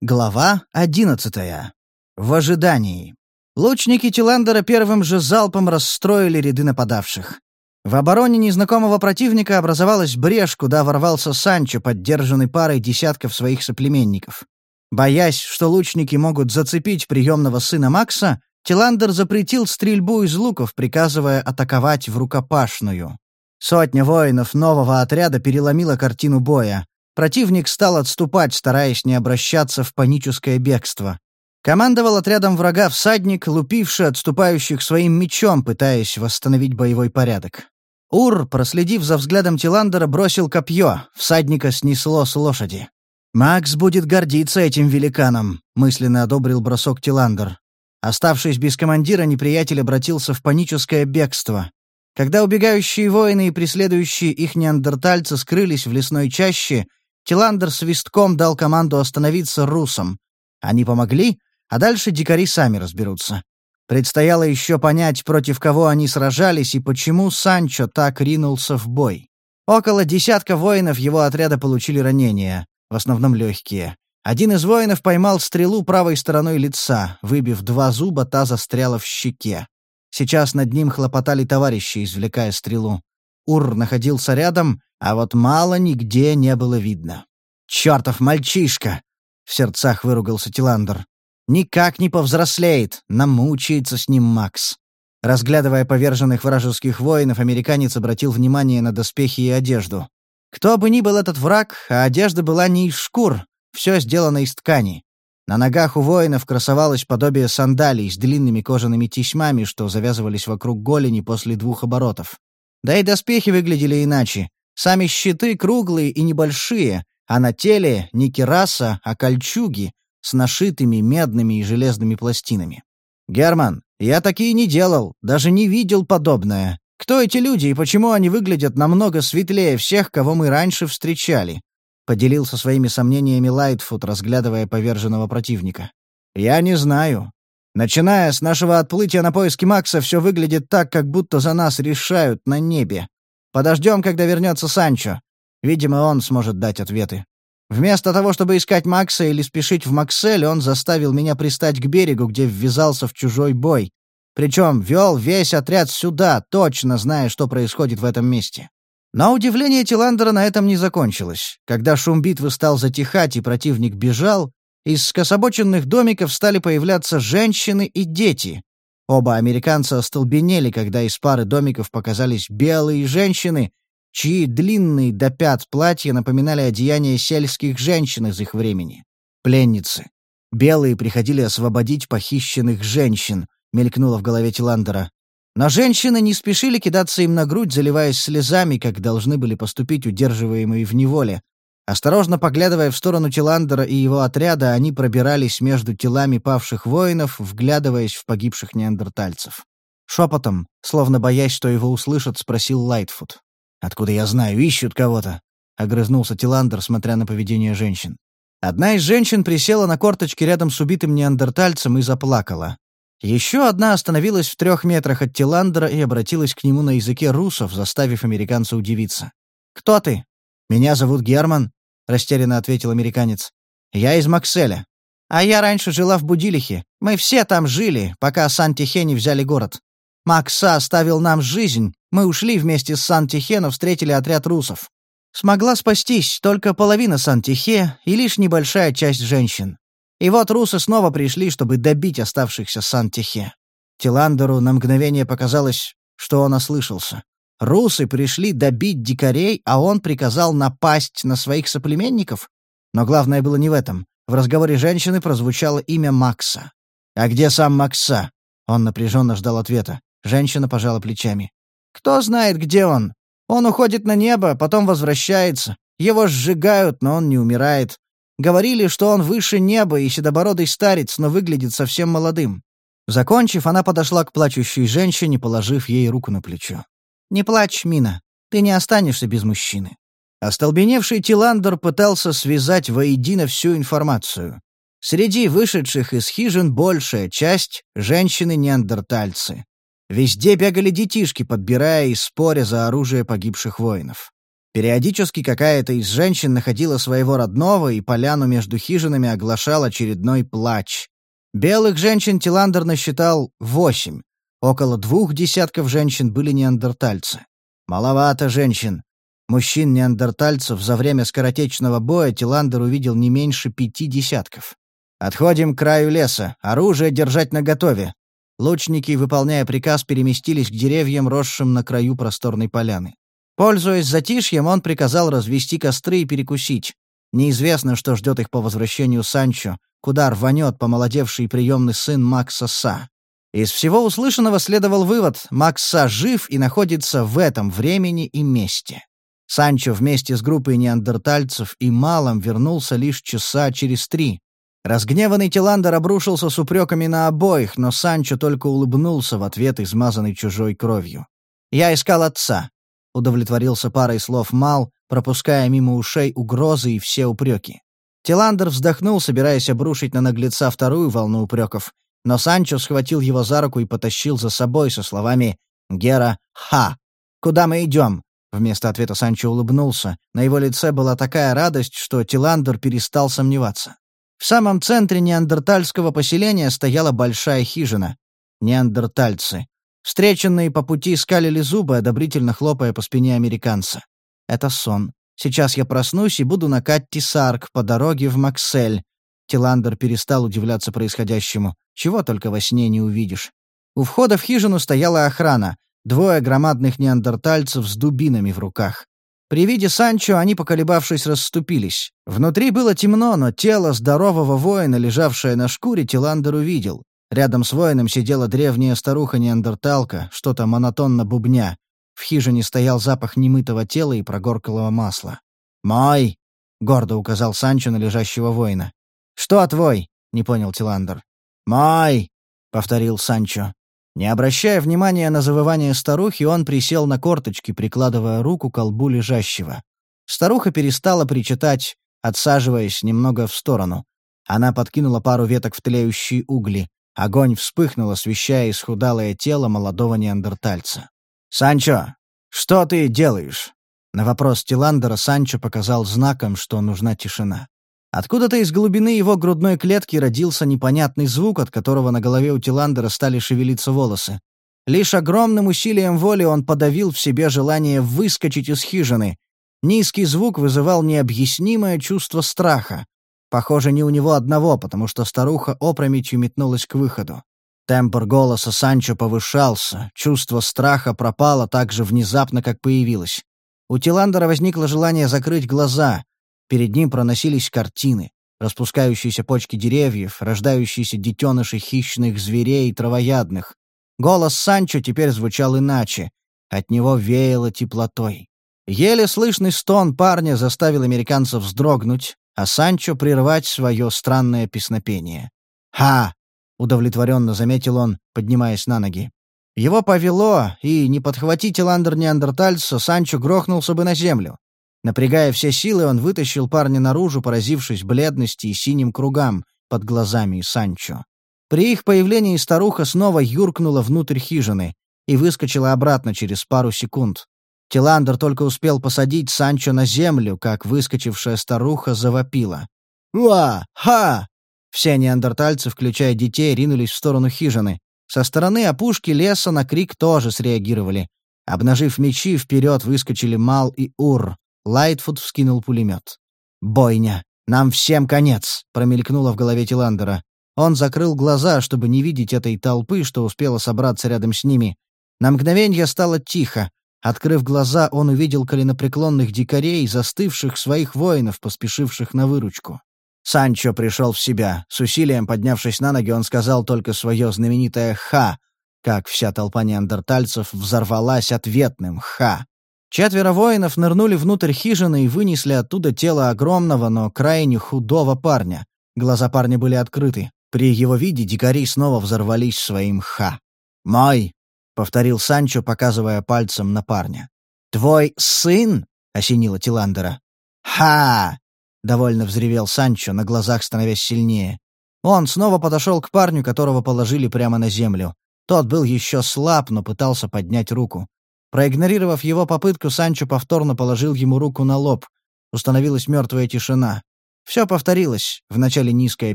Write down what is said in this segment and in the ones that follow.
Глава одиннадцатая. В ожидании. Лучники Тиландера первым же залпом расстроили ряды нападавших. В обороне незнакомого противника образовалась брешь, куда ворвался Санчо, поддержанный парой десятков своих соплеменников. Боясь, что лучники могут зацепить приемного сына Макса, Тиландер запретил стрельбу из луков, приказывая атаковать в рукопашную. Сотня воинов нового отряда переломила картину боя. Противник стал отступать, стараясь не обращаться в паническое бегство. Командовал отрядом врага всадник, лупивший отступающих своим мечом, пытаясь восстановить боевой порядок. Ур, проследив за взглядом Тиландера, бросил копье, всадника снесло с лошади. «Макс будет гордиться этим великаном», — мысленно одобрил бросок Тиландер. Оставшись без командира, неприятель обратился в паническое бегство. Когда убегающие воины и преследующие их неандертальцы скрылись в лесной чаще, Тиландер свистком дал команду остановиться русам. Они помогли, а дальше дикари сами разберутся. Предстояло еще понять, против кого они сражались и почему Санчо так ринулся в бой. Около десятка воинов его отряда получили ранения, в основном легкие. Один из воинов поймал стрелу правой стороной лица, выбив два зуба, та застряла в щеке. Сейчас над ним хлопотали товарищи, извлекая стрелу. Ур находился рядом, а вот мало нигде не было видно. «Чёртов мальчишка!» — в сердцах выругался Тиландер. «Никак не повзрослеет, намучается с ним Макс». Разглядывая поверженных вражеских воинов, американец обратил внимание на доспехи и одежду. Кто бы ни был этот враг, а одежда была не из шкур, все сделано из ткани. На ногах у воинов красовалось подобие сандалий с длинными кожаными тесьмами, что завязывались вокруг голени после двух оборотов. Да и доспехи выглядели иначе. Сами щиты круглые и небольшие, а на теле не кераса, а кольчуги с нашитыми медными и железными пластинами. «Герман, я такие не делал, даже не видел подобное. Кто эти люди и почему они выглядят намного светлее всех, кого мы раньше встречали?» Поделился своими сомнениями Лайтфуд, разглядывая поверженного противника. «Я не знаю. Начиная с нашего отплытия на поиски Макса, все выглядит так, как будто за нас решают на небе. Подождем, когда вернется Санчо. Видимо, он сможет дать ответы. Вместо того, чтобы искать Макса или спешить в Максель, он заставил меня пристать к берегу, где ввязался в чужой бой. Причем вел весь отряд сюда, точно зная, что происходит в этом месте. Но удивление Тиландера на этом не закончилось. Когда шум битвы стал затихать и противник бежал, из скособоченных домиков стали появляться женщины и дети. Оба американца остолбенели, когда из пары домиков показались белые женщины, чьи длинные до пят платья напоминали одеяния сельских женщин из их времени. Пленницы. Белые приходили освободить похищенных женщин, мелькнуло в голове Тиландера. Но женщины не спешили кидаться им на грудь, заливаясь слезами, как должны были поступить удерживаемые в неволе, Осторожно поглядывая в сторону Тиландера и его отряда, они пробирались между телами павших воинов, вглядываясь в погибших неандертальцев. Шепотом, словно боясь, что его услышат, спросил Лайтфуд. «Откуда я знаю, ищут кого-то?» — огрызнулся Тиландер, смотря на поведение женщин. Одна из женщин присела на корточки рядом с убитым неандертальцем и заплакала. Еще одна остановилась в трех метрах от Тиландера и обратилась к нему на языке русов, заставив американца удивиться. «Кто ты?» «Меня зовут Герман», — растерянно ответил американец. «Я из Макселя. А я раньше жила в Будилихе. Мы все там жили, пока Сан-Тихе не взяли город. Макса оставил нам жизнь. Мы ушли вместе с Сан-Тихе, встретили отряд русов. Смогла спастись только половина Сан-Тихе и лишь небольшая часть женщин. И вот русы снова пришли, чтобы добить оставшихся Сан-Тихе. Тиландеру на мгновение показалось, что он ослышался. Русы пришли добить дикарей, а он приказал напасть на своих соплеменников? Но главное было не в этом. В разговоре женщины прозвучало имя Макса. «А где сам Макса?» Он напряженно ждал ответа. Женщина пожала плечами. «Кто знает, где он? Он уходит на небо, потом возвращается. Его сжигают, но он не умирает. Говорили, что он выше неба и седобородый старец, но выглядит совсем молодым». Закончив, она подошла к плачущей женщине, положив ей руку на плечо. «Не плачь, Мина. Ты не останешься без мужчины». Остолбеневший Тиландер пытался связать воедино всю информацию. Среди вышедших из хижин большая часть — женщины-неандертальцы. Везде бегали детишки, подбирая и споря за оружие погибших воинов. Периодически какая-то из женщин находила своего родного, и поляну между хижинами оглашал очередной плач. Белых женщин Тиландер насчитал восемь. Около двух десятков женщин были неандертальцы. Маловато женщин. Мужчин-неандертальцев за время скоротечного боя Тиландер увидел не меньше пяти десятков. «Отходим к краю леса. Оружие держать наготове». Лучники, выполняя приказ, переместились к деревьям, росшим на краю просторной поляны. Пользуясь затишьем, он приказал развести костры и перекусить. Неизвестно, что ждет их по возвращению Санчо, куда рванет помолодевший приемный сын Макса Са. Из всего услышанного следовал вывод — Макс Са жив и находится в этом времени и месте. Санчо вместе с группой неандертальцев и малом вернулся лишь часа через три. Разгневанный Тиландер обрушился с упреками на обоих, но Санчо только улыбнулся в ответ, измазанный чужой кровью. «Я искал отца», — удовлетворился парой слов Мал, пропуская мимо ушей угрозы и все упреки. Тиландер вздохнул, собираясь обрушить на наглеца вторую волну упреков, но Санчо схватил его за руку и потащил за собой со словами «Гера, ха! Куда мы идем?» Вместо ответа Санчо улыбнулся. На его лице была такая радость, что Тиландер перестал сомневаться. В самом центре неандертальского поселения стояла большая хижина. Неандертальцы. Встреченные по пути скалили зубы, одобрительно хлопая по спине американца. Это сон. Сейчас я проснусь и буду на Катти Сарк по дороге в Максель. Тиландер перестал удивляться происходящему. Чего только во сне не увидишь. У входа в хижину стояла охрана. Двое громадных неандертальцев с дубинами в руках. При виде Санчо они, поколебавшись, расступились. Внутри было темно, но тело здорового воина, лежавшее на шкуре, Тиландер увидел. Рядом с воином сидела древняя старуха-неандерталка, что-то монотонно бубня. В хижине стоял запах немытого тела и прогорклого масла. «Мой!» — гордо указал Санчо на лежащего воина. «Что твой?» — не понял Тиландер. «Мой!» — повторил Санчо. Не обращая внимания на завывание старухи, он присел на корточки, прикладывая руку к колбу лежащего. Старуха перестала причитать, отсаживаясь немного в сторону. Она подкинула пару веток в тлеющие угли. Огонь вспыхнул, освещая исхудалое тело молодого неандертальца. «Санчо, что ты делаешь?» На вопрос Тиландера Санчо показал знаком, что нужна тишина. Откуда-то из глубины его грудной клетки родился непонятный звук, от которого на голове у Тиландера стали шевелиться волосы. Лишь огромным усилием воли он подавил в себе желание выскочить из хижины. Низкий звук вызывал необъяснимое чувство страха. Похоже, не у него одного, потому что старуха опрометью метнулась к выходу. Темпор голоса Санчо повышался, чувство страха пропало так же внезапно, как появилось. У Тиландера возникло желание закрыть глаза, Перед ним проносились картины. Распускающиеся почки деревьев, рождающиеся детеныши хищных зверей и травоядных. Голос Санчо теперь звучал иначе. От него веяло теплотой. Еле слышный стон парня заставил американцев вздрогнуть, а Санчо прервать свое странное песнопение. «Ха!» — удовлетворенно заметил он, поднимаясь на ноги. Его повело, и не подхватить Ландер неандертальца, Санчо грохнулся бы на землю. Напрягая все силы, он вытащил парня наружу, поразившись бледности и синим кругам под глазами Санчо. При их появлении старуха снова юркнула внутрь хижины и выскочила обратно через пару секунд. Тиландер только успел посадить Санчо на землю, как выскочившая старуха завопила. «Уа! Ха!» Все неандертальцы, включая детей, ринулись в сторону хижины. Со стороны опушки леса на крик тоже среагировали. Обнажив мечи, вперед выскочили Мал и Ур. Лайтфуд вскинул пулемет. «Бойня! Нам всем конец!» — промелькнуло в голове Тиландера. Он закрыл глаза, чтобы не видеть этой толпы, что успела собраться рядом с ними. На мгновение стало тихо. Открыв глаза, он увидел коленопреклонных дикарей, застывших своих воинов, поспешивших на выручку. Санчо пришел в себя. С усилием поднявшись на ноги, он сказал только свое знаменитое «ха», как вся толпа неандертальцев взорвалась ответным «ха». Четверо воинов нырнули внутрь хижины и вынесли оттуда тело огромного, но крайне худого парня. Глаза парня были открыты. При его виде дикари снова взорвались своим «ха». «Мой!» — повторил Санчо, показывая пальцем на парня. «Твой сын?» — осенило Тиландера. «Ха!» — довольно взревел Санчо, на глазах становясь сильнее. Он снова подошел к парню, которого положили прямо на землю. Тот был еще слаб, но пытался поднять руку. Проигнорировав его попытку, Санчо повторно положил ему руку на лоб. Установилась мертвая тишина. Все повторилось. Вначале низкое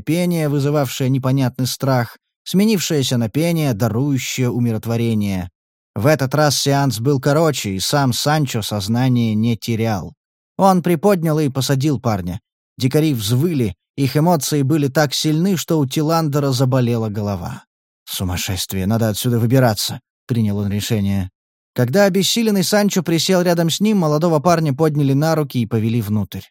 пение, вызывавшее непонятный страх, сменившееся на пение, дарующее умиротворение. В этот раз сеанс был короче, и сам Санчо сознание не терял. Он приподнял и посадил парня. Дикари взвыли, их эмоции были так сильны, что у Тиландера заболела голова. «Сумасшествие, надо отсюда выбираться», — принял он решение. Когда обессиленный Санчо присел рядом с ним, молодого парня подняли на руки и повели внутрь.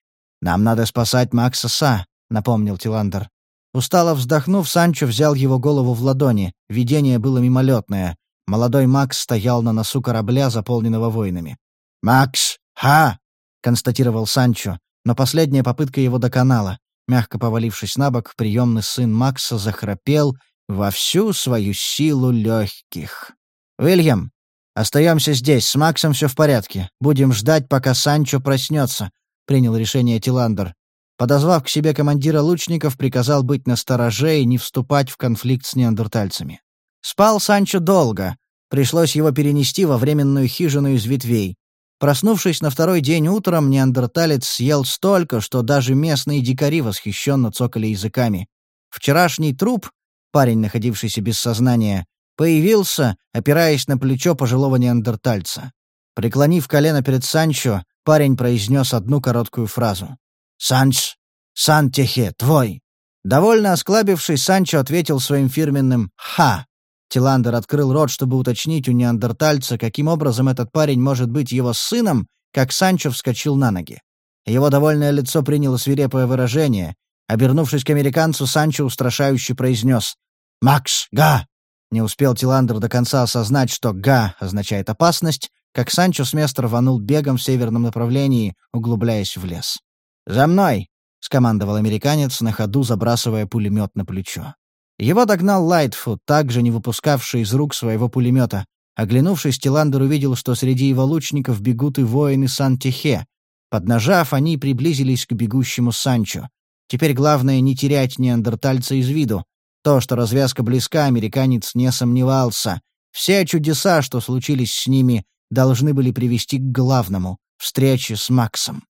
«Нам надо спасать Макса Са», — напомнил Тиландер. Устало вздохнув, Санчо взял его голову в ладони. Видение было мимолетное. Молодой Макс стоял на носу корабля, заполненного воинами. «Макс! Ха!» — констатировал Санчо, но последняя попытка его доконала. Мягко повалившись на бок, приемный сын Макса захрапел во всю свою силу легких. «Уильям, Остаемся здесь, с Максом все в порядке. Будем ждать, пока Санчо проснется», — принял решение Тиландер. Подозвав к себе командира лучников, приказал быть настороже и не вступать в конфликт с неандертальцами. Спал Санчо долго. Пришлось его перенести во временную хижину из ветвей. Проснувшись на второй день утром, неандерталец съел столько, что даже местные дикари восхищенно цокали языками. Вчерашний труп, парень, находившийся без сознания, Появился, опираясь на плечо пожилого неандертальца. Преклонив колено перед Санчо, парень произнес одну короткую фразу. «Санч! Сантехе, твой!» Довольно осклабившись, Санчо ответил своим фирменным «Ха!». Тиландер открыл рот, чтобы уточнить у неандертальца, каким образом этот парень может быть его сыном, как Санчо вскочил на ноги. Его довольное лицо приняло свирепое выражение. Обернувшись к американцу, Санчо устрашающе произнес «Макс, га!» Не успел Тиландер до конца осознать, что «га» означает «опасность», как Санчо с места рванул бегом в северном направлении, углубляясь в лес. «За мной!» — скомандовал американец, на ходу забрасывая пулемет на плечо. Его догнал Лайтфуд, также не выпускавший из рук своего пулемета. Оглянувшись, Тиландер увидел, что среди его лучников бегут и воины Сан-Техе. Поднажав, они приблизились к бегущему Санчо. Теперь главное не терять неандертальца из виду. То, что развязка близка, американец не сомневался. Все чудеса, что случились с ними, должны были привести к главному — встрече с Максом.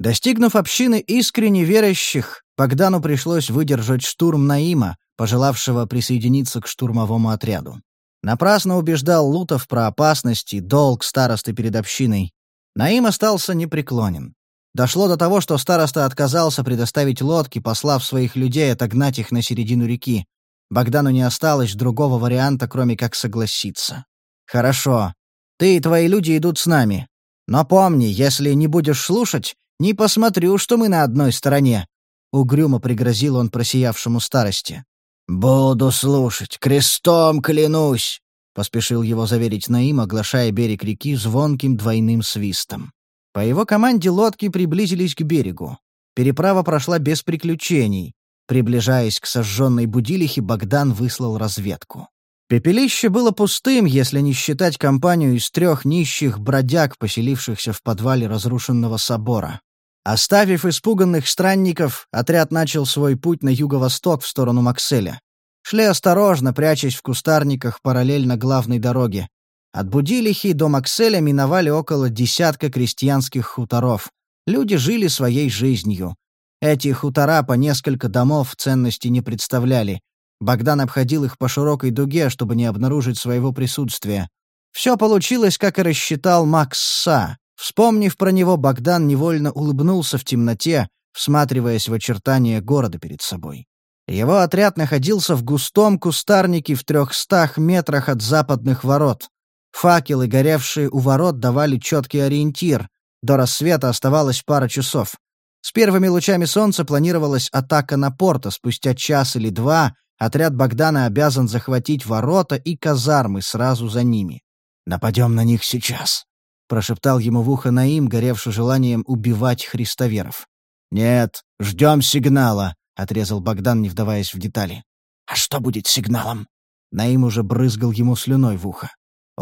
Достигнув общины искренне верящих, Богдану пришлось выдержать штурм Наима, пожелавшего присоединиться к штурмовому отряду. Напрасно убеждал Лутов про опасность и долг старосты перед общиной. Наим остался непреклонен. Дошло до того, что староста отказался предоставить лодки, послав своих людей отогнать их на середину реки. Богдану не осталось другого варианта, кроме как согласиться. «Хорошо. Ты и твои люди идут с нами. Но помни, если не будешь слушать, не посмотрю, что мы на одной стороне», — угрюмо пригрозил он просиявшему старости. «Буду слушать, крестом клянусь», — поспешил его заверить Наим, оглашая берег реки звонким двойным свистом. По его команде лодки приблизились к берегу. Переправа прошла без приключений. Приближаясь к сожженной будилихе, Богдан выслал разведку. Пепелище было пустым, если не считать компанию из трех нищих бродяг, поселившихся в подвале разрушенного собора. Оставив испуганных странников, отряд начал свой путь на юго-восток в сторону Макселя. Шли осторожно, прячась в кустарниках параллельно главной дороге. От Будилихи до Макселя миновали около десятка крестьянских хуторов. Люди жили своей жизнью. Эти хутора по несколько домов ценности не представляли. Богдан обходил их по широкой дуге, чтобы не обнаружить своего присутствия. Все получилось, как и рассчитал Макс Са. Вспомнив про него, Богдан невольно улыбнулся в темноте, всматриваясь в очертания города перед собой. Его отряд находился в густом кустарнике в трехстах метрах от западных ворот. Факелы, горевшие у ворот, давали четкий ориентир. До рассвета оставалось пара часов. С первыми лучами солнца планировалась атака на порта. Спустя час или два отряд Богдана обязан захватить ворота и казармы сразу за ними. «Нападем на них сейчас», — прошептал ему в ухо Наим, горевший желанием убивать христоверов. «Нет, ждем сигнала», — отрезал Богдан, не вдаваясь в детали. «А что будет сигналом?» Наим уже брызгал ему слюной в ухо.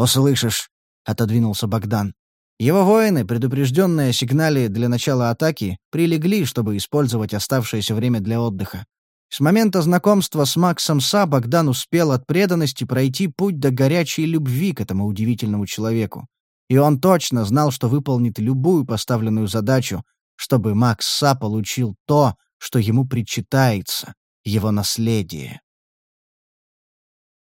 «Услышишь», — отодвинулся Богдан. Его воины, предупрежденные о сигнале для начала атаки, прилегли, чтобы использовать оставшееся время для отдыха. С момента знакомства с Максом Са Богдан успел от преданности пройти путь до горячей любви к этому удивительному человеку. И он точно знал, что выполнит любую поставленную задачу, чтобы Макс Са получил то, что ему причитается, его наследие.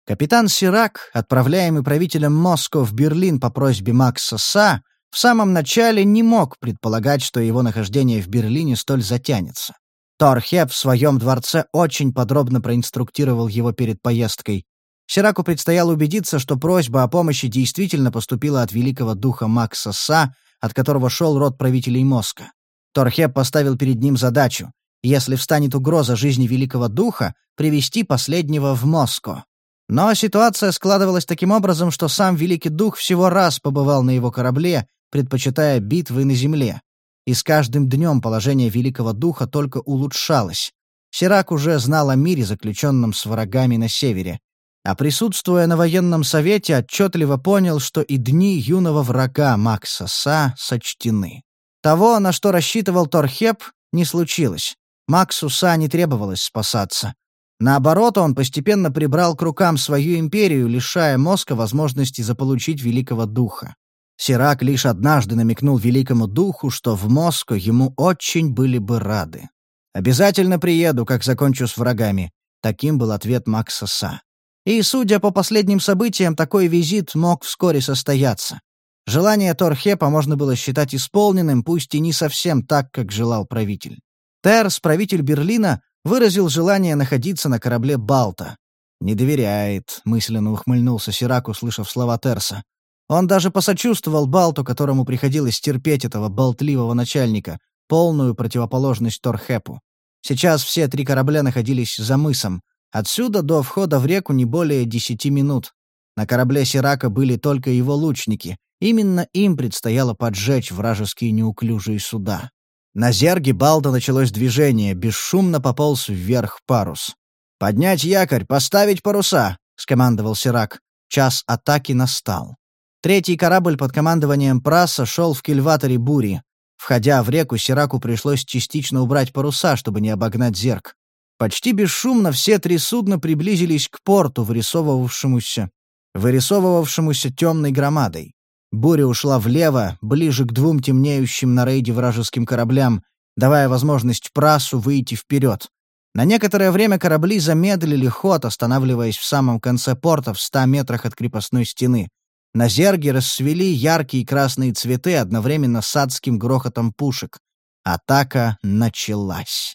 Капитан Сирак, отправляемый правителем Москвы в Берлин по просьбе Макса Са, в самом начале не мог предполагать, что его нахождение в Берлине столь затянется. Торхеп в своем дворце очень подробно проинструктировал его перед поездкой. Сираку предстояло убедиться, что просьба о помощи действительно поступила от великого духа Макса Са, от которого шел род правителей Моска. Торхеп поставил перед ним задачу, если встанет угроза жизни великого духа, привести последнего в Моско. Но ситуация складывалась таким образом, что сам великий дух всего раз побывал на его корабле, предпочитая битвы на земле и с каждым днем положение Великого Духа только улучшалось. Сирак уже знал о мире, заключенном с врагами на севере. А присутствуя на военном совете, отчетливо понял, что и дни юного врага Макса Са сочтены. Того, на что рассчитывал Торхеп, не случилось. Максу Са не требовалось спасаться. Наоборот, он постепенно прибрал к рукам свою империю, лишая мозга возможности заполучить Великого Духа. Сирак лишь однажды намекнул великому духу, что в Москву ему очень были бы рады. «Обязательно приеду, как закончу с врагами», — таким был ответ Макса Са. И, судя по последним событиям, такой визит мог вскоре состояться. Желание Торхепа можно было считать исполненным, пусть и не совсем так, как желал правитель. Терс, правитель Берлина, выразил желание находиться на корабле «Балта». «Не доверяет», — мысленно ухмыльнулся Сирак, услышав слова Терса. Он даже посочувствовал Балту, которому приходилось терпеть этого болтливого начальника, полную противоположность Торхепу. Сейчас все три корабля находились за мысом. Отсюда до входа в реку не более десяти минут. На корабле Сирака были только его лучники. Именно им предстояло поджечь вражеские неуклюжие суда. На зерге Балта началось движение, бесшумно пополз вверх парус. «Поднять якорь, поставить паруса!» — скомандовал Сирак. Час атаки настал. Третий корабль под командованием Прасса шел в кильваторе бури. Входя в реку, Сираку пришлось частично убрать паруса, чтобы не обогнать зерк. Почти бесшумно все три судна приблизились к порту, вырисовывавшемуся, вырисовывавшемуся темной громадой. Буря ушла влево, ближе к двум темнеющим на рейде вражеским кораблям, давая возможность Прасу выйти вперед. На некоторое время корабли замедлили ход, останавливаясь в самом конце порта в ста метрах от крепостной стены. На зерге расцвели яркие красные цветы одновременно с адским грохотом пушек. Атака началась.